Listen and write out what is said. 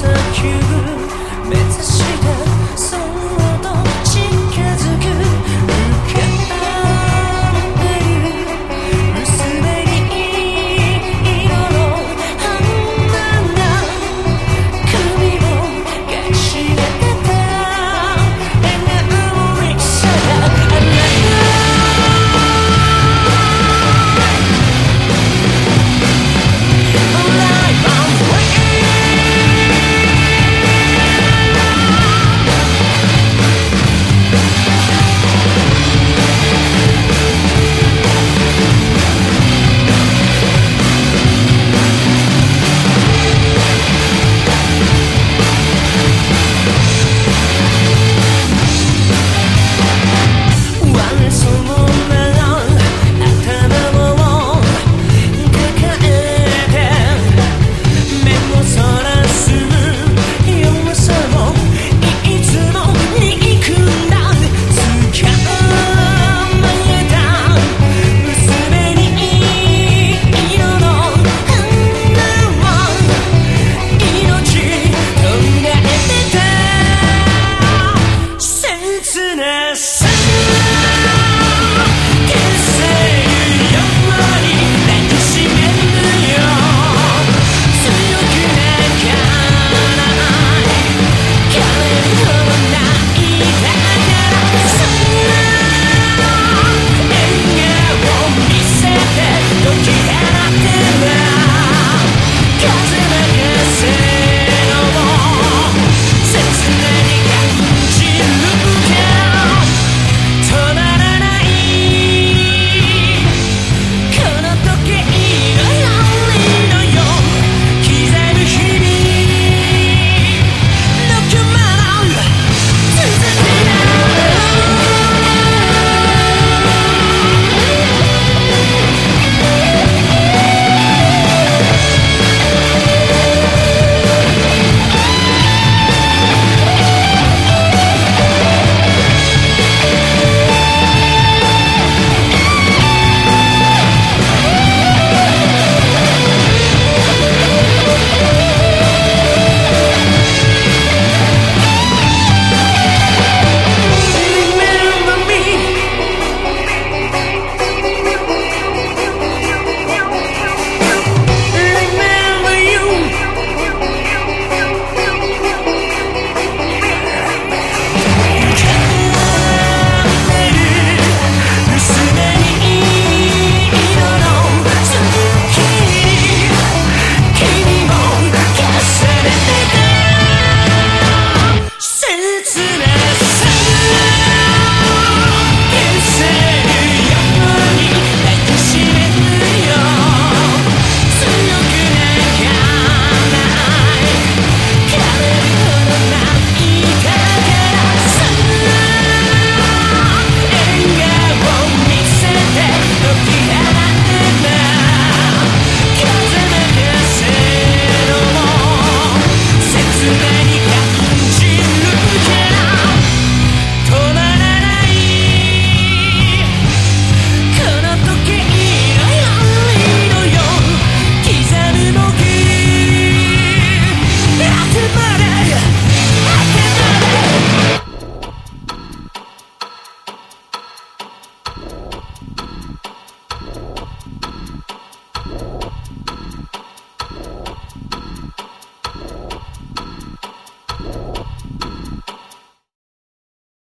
persecute